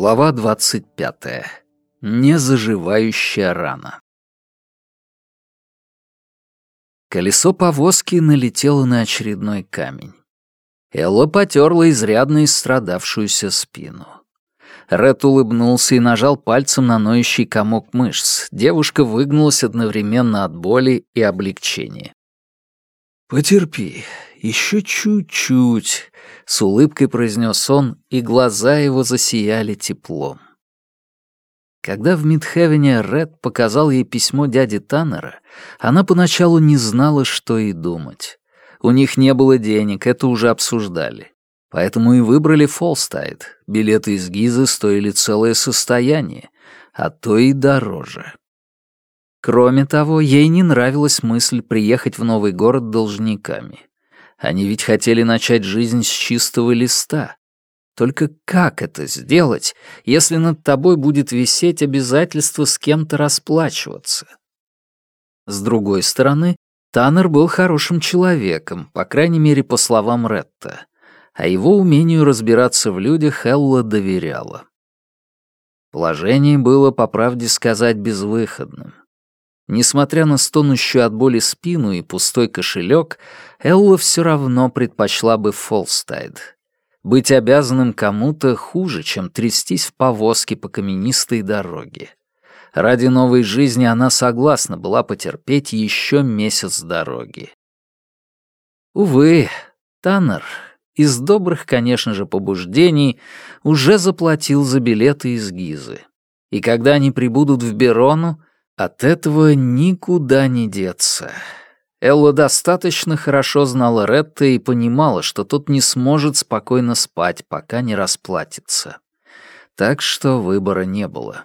Глава двадцать пятая. Незаживающая рана. Колесо повозки налетело на очередной камень. Элла потерла изрядно истрадавшуюся спину. Ред улыбнулся и нажал пальцем на ноющий комок мышц. Девушка выгнулась одновременно от боли и облегчения. «Потерпи, еще чуть-чуть», — с улыбкой произнес он, и глаза его засияли теплом. Когда в Мидхевене Ред показал ей письмо дяди Таннера, она поначалу не знала, что и думать. У них не было денег, это уже обсуждали. Поэтому и выбрали Фолстайд. Билеты из Гизы стоили целое состояние, а то и дороже. Кроме того, ей не нравилась мысль приехать в новый город должниками. Они ведь хотели начать жизнь с чистого листа. Только как это сделать, если над тобой будет висеть обязательство с кем-то расплачиваться? С другой стороны, Таннер был хорошим человеком, по крайней мере, по словам Ретта а его умению разбираться в людях Элла доверяла. Положение было, по правде сказать, безвыходным. Несмотря на стонущую от боли спину и пустой кошелек, Элла все равно предпочла бы Фолстайд. Быть обязанным кому-то хуже, чем трястись в повозке по каменистой дороге. Ради новой жизни она согласна была потерпеть еще месяц дороги. Увы, Таннер из добрых, конечно же, побуждений, уже заплатил за билеты из Гизы. И когда они прибудут в Берону, от этого никуда не деться. Элла достаточно хорошо знала Ретта и понимала, что тот не сможет спокойно спать, пока не расплатится. Так что выбора не было.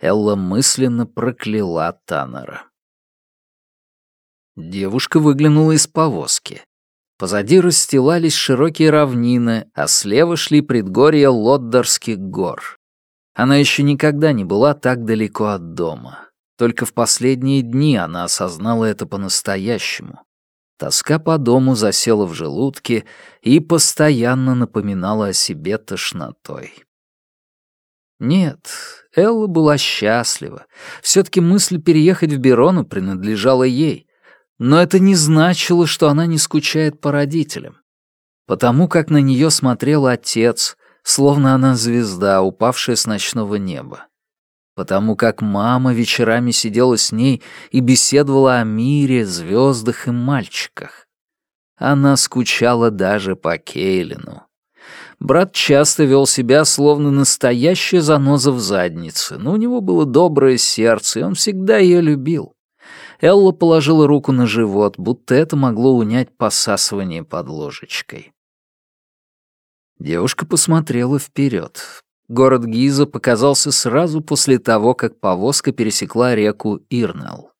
Элла мысленно прокляла Таннера. Девушка выглянула из повозки. Позади расстилались широкие равнины, а слева шли предгорья Лоддорских гор. Она еще никогда не была так далеко от дома. Только в последние дни она осознала это по-настоящему. Тоска по дому засела в желудке и постоянно напоминала о себе тошнотой. Нет, Элла была счастлива. Все-таки мысль переехать в Берону принадлежала ей — но это не значило, что она не скучает по родителям. Потому как на нее смотрел отец, словно она звезда, упавшая с ночного неба. Потому как мама вечерами сидела с ней и беседовала о мире, звездах и мальчиках. Она скучала даже по Кейлину. Брат часто вел себя, словно настоящая заноза в заднице, но у него было доброе сердце, и он всегда ее любил. Элла положила руку на живот, будто это могло унять посасывание под ложечкой. Девушка посмотрела вперед. Город Гиза показался сразу после того, как повозка пересекла реку Ирнел.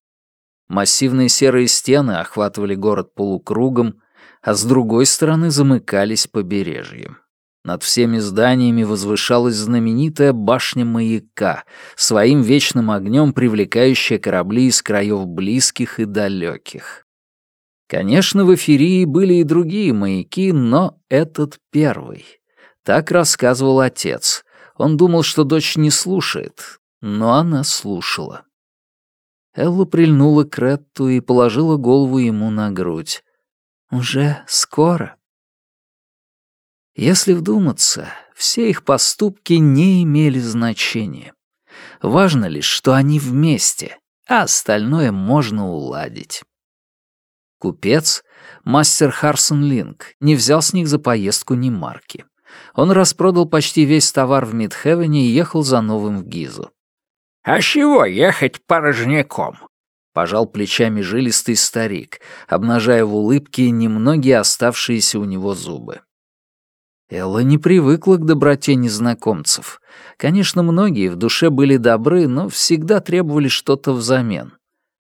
Массивные серые стены охватывали город полукругом, а с другой стороны замыкались побережьем. Над всеми зданиями возвышалась знаменитая башня маяка, своим вечным огнем привлекающая корабли из краев близких и далеких. Конечно, в эфирии были и другие маяки, но этот первый. Так рассказывал отец. Он думал, что дочь не слушает, но она слушала. Элла прильнула к Ретту и положила голову ему на грудь. «Уже скоро?» Если вдуматься, все их поступки не имели значения. Важно лишь, что они вместе, а остальное можно уладить. Купец, мастер Харсон Линк, не взял с них за поездку ни марки. Он распродал почти весь товар в Мидхевене и ехал за новым в Гизу. «А чего ехать порожняком?» — пожал плечами жилистый старик, обнажая в улыбке немногие оставшиеся у него зубы. Элла не привыкла к доброте незнакомцев. Конечно, многие в душе были добры, но всегда требовали что-то взамен.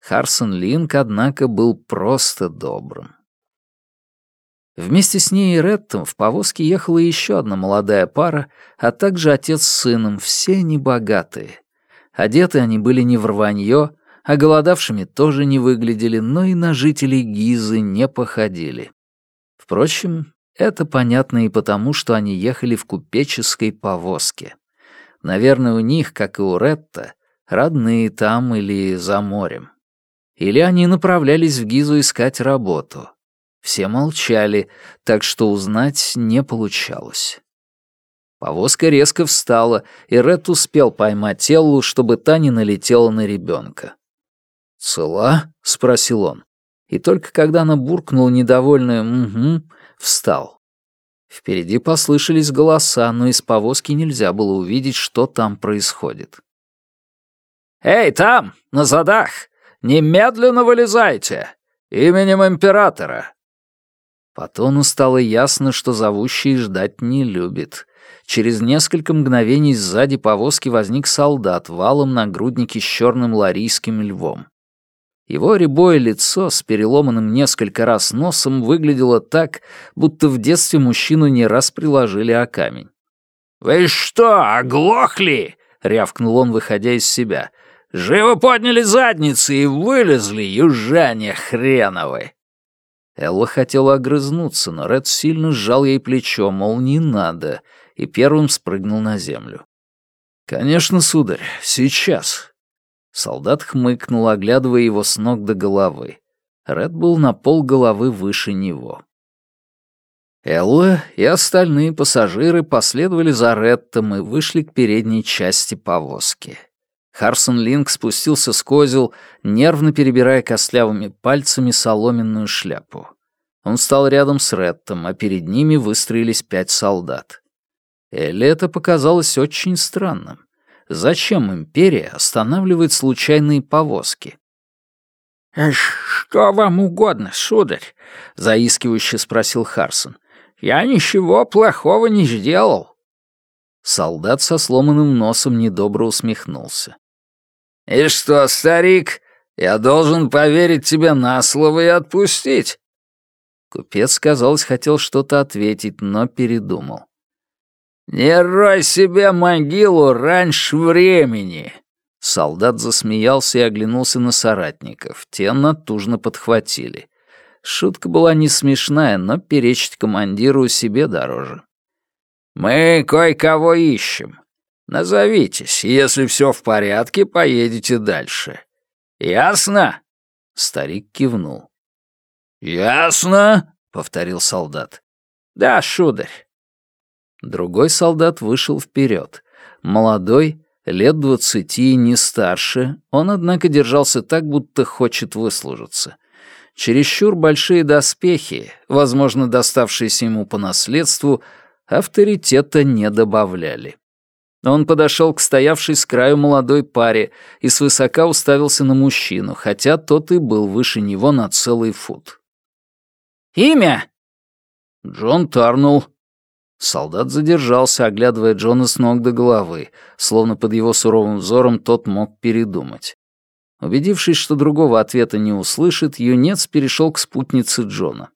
Харсон Линк, однако, был просто добрым. Вместе с ней и Реттом в повозке ехала еще одна молодая пара, а также отец с сыном, все небогатые. Одеты они были не в рванье, а голодавшими тоже не выглядели, но и на жителей Гизы не походили. Впрочем, это понятно и потому, что они ехали в купеческой повозке. Наверное, у них, как и у Ретта, родные там или за морем. Или они направлялись в Гизу искать работу. Все молчали, так что узнать не получалось. Повозка резко встала, и Ред успел поймать Эллу, чтобы та не налетела на ребенка. «Цела?» — спросил он. И только когда она буркнула недовольное «угу», встал. Впереди послышались голоса, но из повозки нельзя было увидеть, что там происходит. «Эй, там, на задах! Немедленно вылезайте! Именем императора!» По тону стало ясно, что зовущий ждать не любит. Через несколько мгновений сзади повозки возник солдат валом на груднике с черным ларийским львом. Его рябое лицо с переломанным несколько раз носом выглядело так, будто в детстве мужчину не раз приложили о камень. «Вы что, оглохли?» — рявкнул он, выходя из себя. «Живо подняли задницы и вылезли, южане хреновы!» Элла хотела огрызнуться, но Ред сильно сжал ей плечо, мол, не надо, и первым спрыгнул на землю. «Конечно, сударь, сейчас», Солдат хмыкнул, оглядывая его с ног до головы. Ред был на пол головы выше него. Элла и остальные пассажиры последовали за Реттом и вышли к передней части повозки. Харсон Линк спустился с козел, нервно перебирая костлявыми пальцами соломенную шляпу. Он встал рядом с Реттом, а перед ними выстроились пять солдат. Элли это показалось очень странным. Зачем империя останавливает случайные повозки? «Что вам угодно, сударь?» — заискивающе спросил Харсон. «Я ничего плохого не сделал». Солдат со сломанным носом недобро усмехнулся. «И что, старик, я должен поверить тебе на слово и отпустить?» Купец, казалось, хотел что-то ответить, но передумал. «Не рой себе могилу раньше времени!» Солдат засмеялся и оглянулся на соратников. Те натужно подхватили. Шутка была не смешная, но перечить командиру себе дороже. «Мы кое-кого ищем. Назовитесь, если все в порядке, поедете дальше. Ясно?» Старик кивнул. «Ясно?» — повторил солдат. «Да, шударь. Другой солдат вышел вперед. Молодой, лет двадцати, не старше, он, однако, держался так, будто хочет выслужиться. Чересчур большие доспехи, возможно, доставшиеся ему по наследству, авторитета не добавляли. Он подошел к стоявшей с краю молодой паре и свысока уставился на мужчину, хотя тот и был выше него на целый фут. «Имя?» «Джон Тарнул», Солдат задержался, оглядывая Джона с ног до головы, словно под его суровым взором тот мог передумать. Убедившись, что другого ответа не услышит, юнец перешел к спутнице Джона.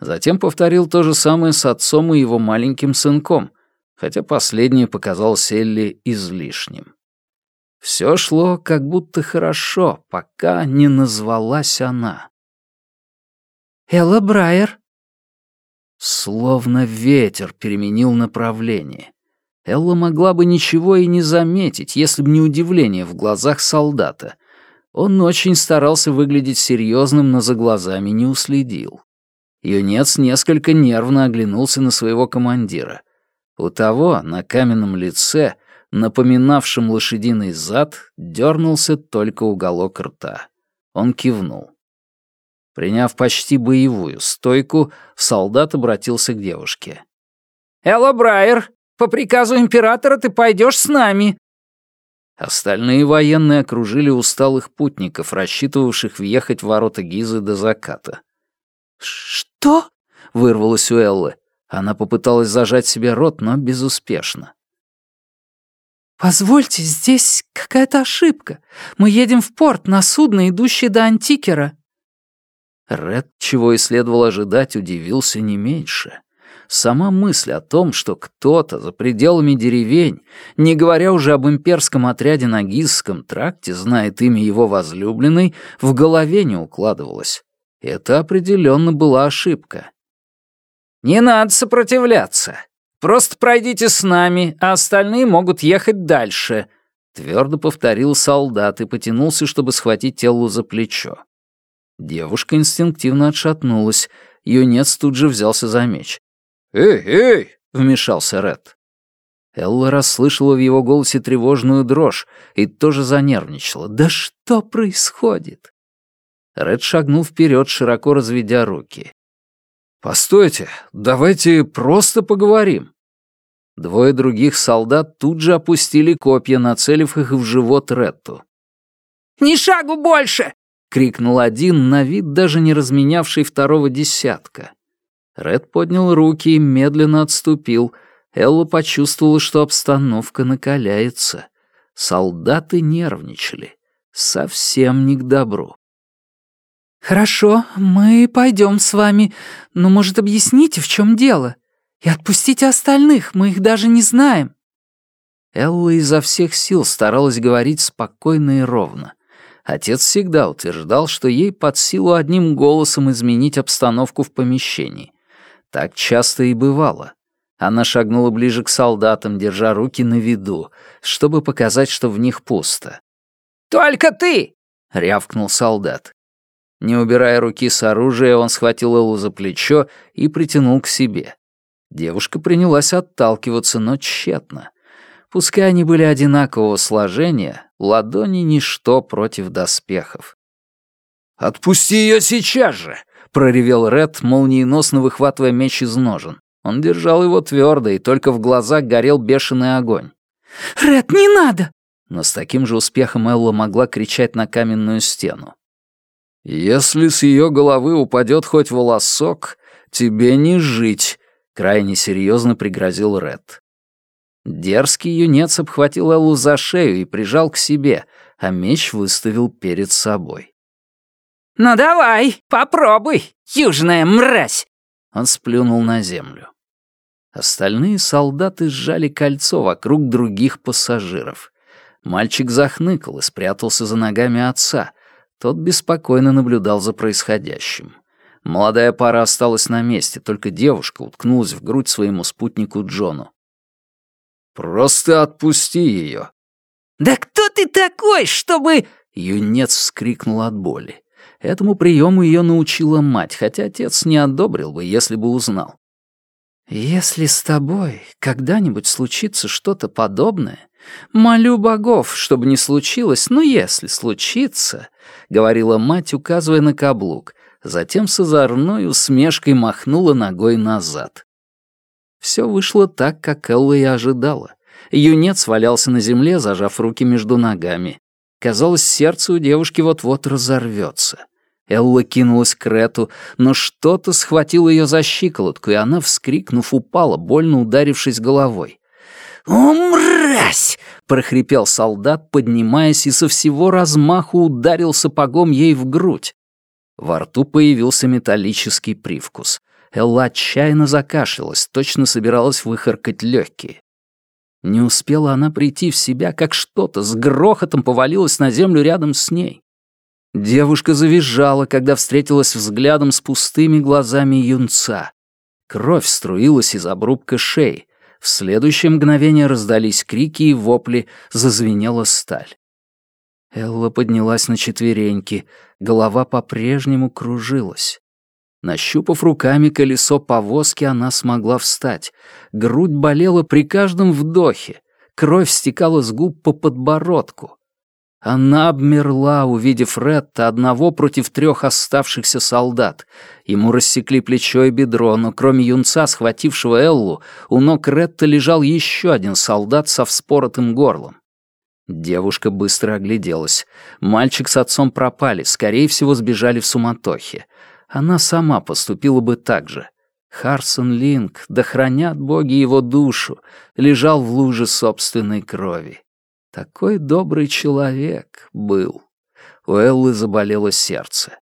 Затем повторил то же самое с отцом и его маленьким сынком, хотя последнее показалось Элли излишним. Все шло как будто хорошо, пока не назвалась она. «Элла Брайер», Словно ветер переменил направление. Элла могла бы ничего и не заметить, если бы не удивление в глазах солдата. Он очень старался выглядеть серьезным, но за глазами не уследил. Юнец несколько нервно оглянулся на своего командира. У того на каменном лице, напоминавшем лошадиный зад, дернулся только уголок рта. Он кивнул. Приняв почти боевую стойку, солдат обратился к девушке. «Элла Брайер, по приказу императора ты пойдешь с нами». Остальные военные окружили усталых путников, рассчитывавших въехать в ворота Гизы до заката. «Что?» — вырвалось у Эллы. Она попыталась зажать себе рот, но безуспешно. «Позвольте, здесь какая-то ошибка. Мы едем в порт на судно, идущее до Антикера». Ред, чего и следовало ожидать, удивился не меньше. Сама мысль о том, что кто-то за пределами деревень, не говоря уже об имперском отряде на Гизском тракте, знает имя его возлюбленной, в голове не укладывалась. Это определенно была ошибка. «Не надо сопротивляться. Просто пройдите с нами, а остальные могут ехать дальше», — твердо повторил солдат и потянулся, чтобы схватить Эллу за плечо. Девушка инстинктивно отшатнулась, юнец тут же взялся за меч. «Эй, эй!» — вмешался Ред. Элла расслышала в его голосе тревожную дрожь и тоже занервничала. «Да что происходит?» Ред шагнул вперед, широко разведя руки. «Постойте, давайте просто поговорим». Двое других солдат тут же опустили копья, нацелив их в живот Ретту. «Ни шагу больше!» — крикнул один, на вид даже не разменявший второго десятка. Ред поднял руки и медленно отступил. Элла почувствовала, что обстановка накаляется. Солдаты нервничали. Совсем не к добру. «Хорошо, мы пойдем с вами, но, может, объясните, в чем дело? И отпустите остальных, мы их даже не знаем». Элла изо всех сил старалась говорить спокойно и ровно. Отец всегда утверждал, что ей под силу одним голосом изменить обстановку в помещении. Так часто и бывало. Она шагнула ближе к солдатам, держа руки на виду, чтобы показать, что в них пусто. «Только ты!» — рявкнул солдат. Не убирая руки с оружия, он схватил Эллу за плечо и притянул к себе. Девушка принялась отталкиваться, но тщетно. Пускай они были одинакового сложения, ладони — ничто против доспехов. «Отпусти ее сейчас же!» — проревел Ред, молниеносно выхватывая меч из ножен. Он держал его твердо, и только в глазах горел бешеный огонь. «Ред, не надо!» Но с таким же успехом Элла могла кричать на каменную стену. «Если с ее головы упадет хоть волосок, тебе не жить», — крайне серьезно пригрозил Ред. Дерзкий юнец обхватил Эллу за шею и прижал к себе, а меч выставил перед собой. «Ну давай, попробуй, южная мразь!» Он сплюнул на землю. Остальные солдаты сжали кольцо вокруг других пассажиров. Мальчик захныкал и спрятался за ногами отца, тот беспокойно наблюдал за происходящим. Молодая пара осталась на месте, только девушка уткнулась в грудь своему спутнику Джону. «Просто отпусти ее!» «Да кто ты такой, чтобы...» Юнец вскрикнул от боли. Этому приему ее научила мать, хотя отец не одобрил бы, если бы узнал. «Если с тобой когда-нибудь случится что-то подобное, молю богов, чтобы не случилось, но если случится, — говорила мать, указывая на каблук, затем с озорной усмешкой махнула ногой назад. Все вышло так, как Элла и ожидала. Юнец валялся на земле, зажав руки между ногами. Казалось, сердце у девушки вот-вот разорвется. Элла кинулась к Рету, но что-то схватило ее за щиколотку, и она, вскрикнув, упала, больно ударившись головой. «О, мразь!» — прохрипел солдат, поднимаясь и со всего размаху ударил сапогом ей в грудь. Во рту появился металлический привкус. Элла отчаянно закашлялась, точно собиралась выхаркать легкие. Не успела она прийти в себя, как что-то с грохотом повалилось на землю рядом с ней. Девушка завизжала, когда встретилась взглядом с пустыми глазами юнца. Кровь струилась из обрубка шеи. В следующее мгновение раздались крики и вопли, зазвенела сталь. Элла поднялась на четвереньки, голова по-прежнему кружилась. Нащупав руками колесо повозки, она смогла встать. Грудь болела при каждом вдохе. Кровь стекала с губ по подбородку. Она обмерла, увидев Ретта одного против трех оставшихся солдат. Ему рассекли плечо и бедро, но кроме юнца, схватившего Эллу, у ног Ретта лежал еще один солдат со вспоротым горлом. Девушка быстро огляделась. Мальчик с отцом пропали, скорее всего, сбежали в суматохе. Она сама поступила бы так же. Харсон Линк, да хранят боги его душу, лежал в луже собственной крови. Такой добрый человек был. У Эллы заболело сердце.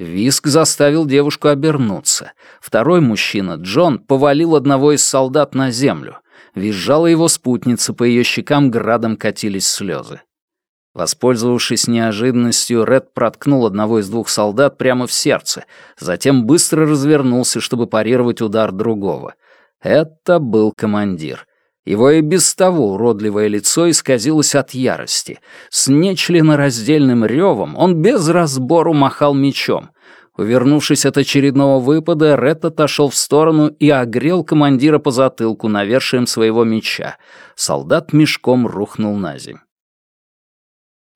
Виск заставил девушку обернуться. Второй мужчина, Джон, повалил одного из солдат на землю. Визжала его спутница, по ее щекам градом катились слезы. Воспользовавшись неожиданностью, Ред проткнул одного из двух солдат прямо в сердце, затем быстро развернулся, чтобы парировать удар другого. Это был командир. Его и без того уродливое лицо исказилось от ярости. С нечленораздельным ревом он без разбору махал мечом. Увернувшись от очередного выпада, Ред отошел в сторону и огрел командира по затылку навершием своего меча. Солдат мешком рухнул на земь.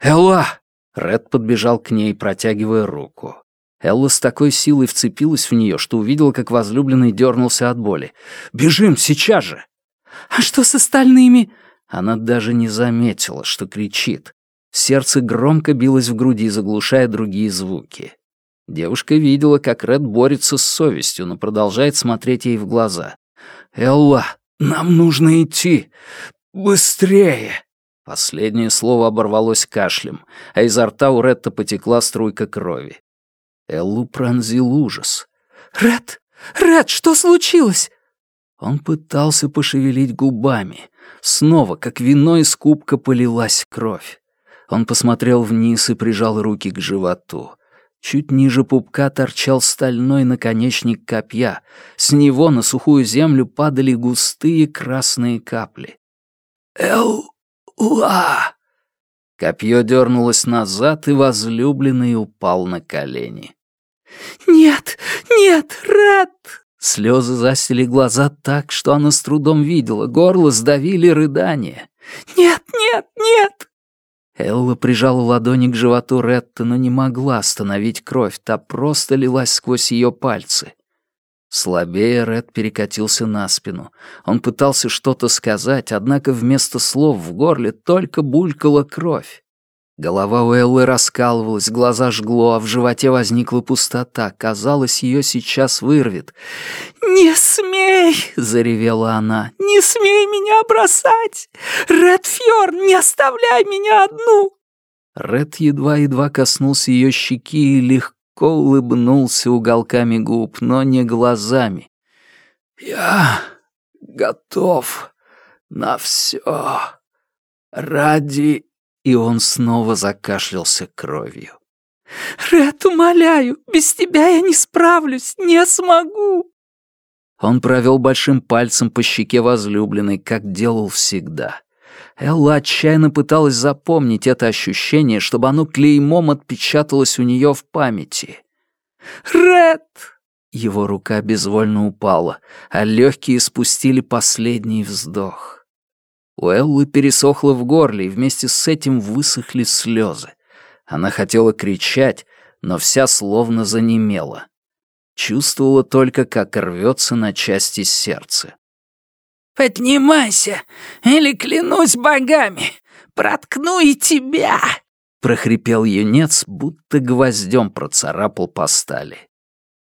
«Элла!» — Ред подбежал к ней, протягивая руку. Элла с такой силой вцепилась в нее, что увидела, как возлюбленный дернулся от боли. «Бежим, сейчас же!» «А что с остальными?» Она даже не заметила, что кричит. Сердце громко билось в груди, заглушая другие звуки. Девушка видела, как Ред борется с совестью, но продолжает смотреть ей в глаза. «Элла, нам нужно идти! Быстрее!» Последнее слово оборвалось кашлем, а изо рта у Ретта потекла струйка крови. Эллу пронзил ужас. «Ред! Ред, что случилось?» Он пытался пошевелить губами. Снова, как вино из кубка, полилась кровь. Он посмотрел вниз и прижал руки к животу. Чуть ниже пупка торчал стальной наконечник копья. С него на сухую землю падали густые красные капли. «Эл-уа!» Копье дернулось назад, и возлюбленный упал на колени. «Нет, нет, Ред!» Слезы застили глаза так, что она с трудом видела, горло сдавили рыдания. «Нет, нет, нет!» Элла прижала ладони к животу Ретта, но не могла остановить кровь, та просто лилась сквозь ее пальцы. Слабее Ред перекатился на спину. Он пытался что-то сказать, однако вместо слов в горле только булькала кровь. Голова у Эллы раскалывалась, глаза жгло, а в животе возникла пустота. Казалось, ее сейчас вырвет. «Не смей!» — заревела она. «Не смей меня бросать! Ред Фьорн, не оставляй меня одну!» Ред едва-едва коснулся ее щеки и легко улыбнулся уголками губ, но не глазами. «Я готов на все ради и он снова закашлялся кровью. «Ред, умоляю, без тебя я не справлюсь, не смогу!» Он провел большим пальцем по щеке возлюбленной, как делал всегда. Элла отчаянно пыталась запомнить это ощущение, чтобы оно клеймом отпечаталось у нее в памяти. «Ред!» Его рука безвольно упала, а легкие спустили последний вздох. У Эллы пересохло в горле, и вместе с этим высохли слезы. Она хотела кричать, но вся словно занемела. Чувствовала только, как рвется на части сердце. «Поднимайся, или, клянусь богами, проткну и тебя!» прохрипел юнец, будто гвоздем процарапал по стали.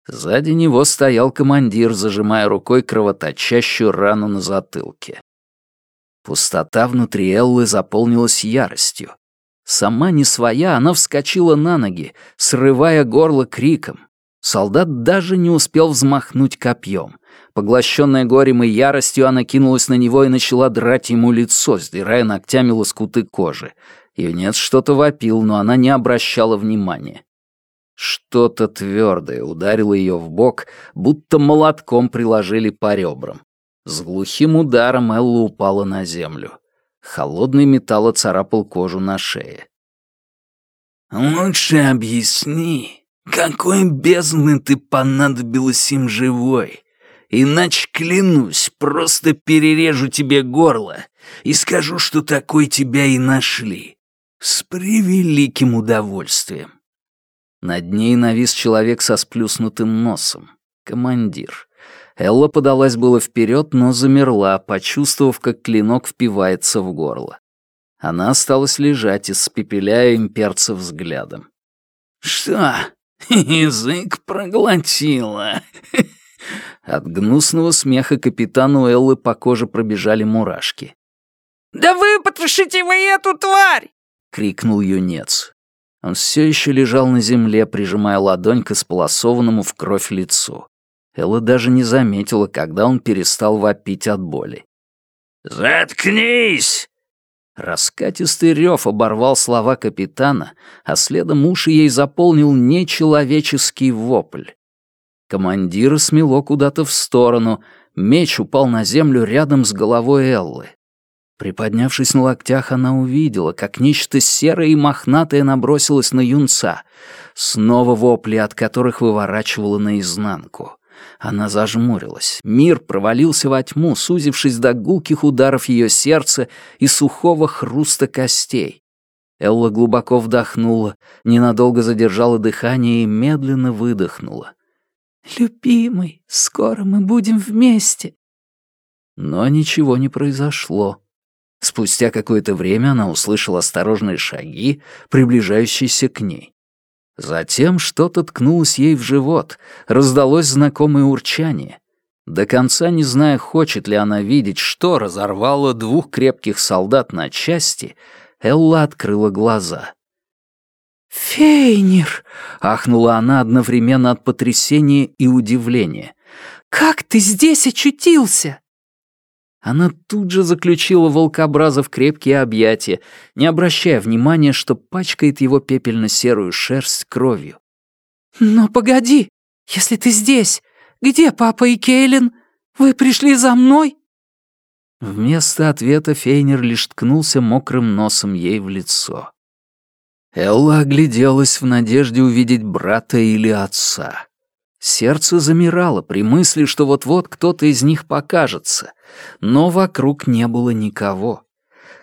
Сзади него стоял командир, зажимая рукой кровоточащую рану на затылке. Пустота внутри Эллы заполнилась яростью. Сама не своя, она вскочила на ноги, срывая горло криком. Солдат даже не успел взмахнуть копьем. Поглощенная горем и яростью, она кинулась на него и начала драть ему лицо, сдирая ногтями лоскуты кожи. Юнец что-то вопил, но она не обращала внимания. Что-то твердое ударило ее в бок, будто молотком приложили по ребрам. С глухим ударом Элла упала на землю. Холодный металл оцарапал кожу на шее. «Лучше объясни, какой бездны ты понадобилась им живой, иначе, клянусь, просто перережу тебе горло и скажу, что такой тебя и нашли. С превеликим удовольствием». Над ней навис человек со сплюснутым носом. Командир. Элла подалась было вперед, но замерла, почувствовав, как клинок впивается в горло. Она осталась лежать, испепеляя имперца взглядом. «Что, язык проглотила?» От гнусного смеха капитану Эллы по коже пробежали мурашки. «Да вы потушите вы эту тварь!» — крикнул юнец. Он все еще лежал на земле, прижимая ладонь к исполосованному в кровь лицу. Элла даже не заметила, когда он перестал вопить от боли. «Заткнись!» Раскатистый рев оборвал слова капитана, а следом уши ей заполнил нечеловеческий вопль. Командира смело куда-то в сторону, Меч упал на землю рядом с головой Эллы. Приподнявшись на локтях, она увидела, как нечто серое и мохнатое набросилось на юнца. Снова вопли, от которых выворачивало наизнанку. Она зажмурилась. Мир провалился во тьму, сузившись до гулких ударов ее сердца и сухого хруста костей. Элла глубоко вдохнула, ненадолго задержала дыхание и медленно выдохнула. «Любимый, скоро мы будем вместе». Но ничего не произошло. Спустя какое-то время она услышала осторожные шаги, приближающиеся к ней. Затем что-то ткнулось ей в живот, раздалось знакомое урчание. До конца не зная, хочет ли она видеть, что разорвало двух крепких солдат на части, Элла открыла глаза. «Фейнер!» — ахнула она одновременно от потрясения и удивления. «Как ты здесь очутился?» Она тут же заключила волкобраза в крепкие объятия, не обращая внимания, что пачкает его пепельно-серую шерсть кровью. «Но погоди, если ты здесь, где папа и Кейлин? Вы пришли за мной?» Вместо ответа Фейнер лишь ткнулся мокрым носом ей в лицо. Элла огляделась в надежде увидеть брата или отца. Сердце замирало при мысли, что вот-вот кто-то из них покажется, но вокруг не было никого.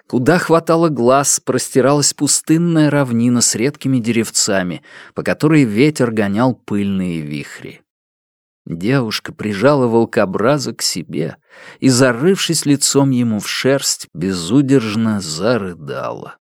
Куда хватало глаз, простиралась пустынная равнина с редкими деревцами, по которой ветер гонял пыльные вихри. Девушка прижала волкобраза к себе и, зарывшись лицом ему в шерсть, безудержно зарыдала.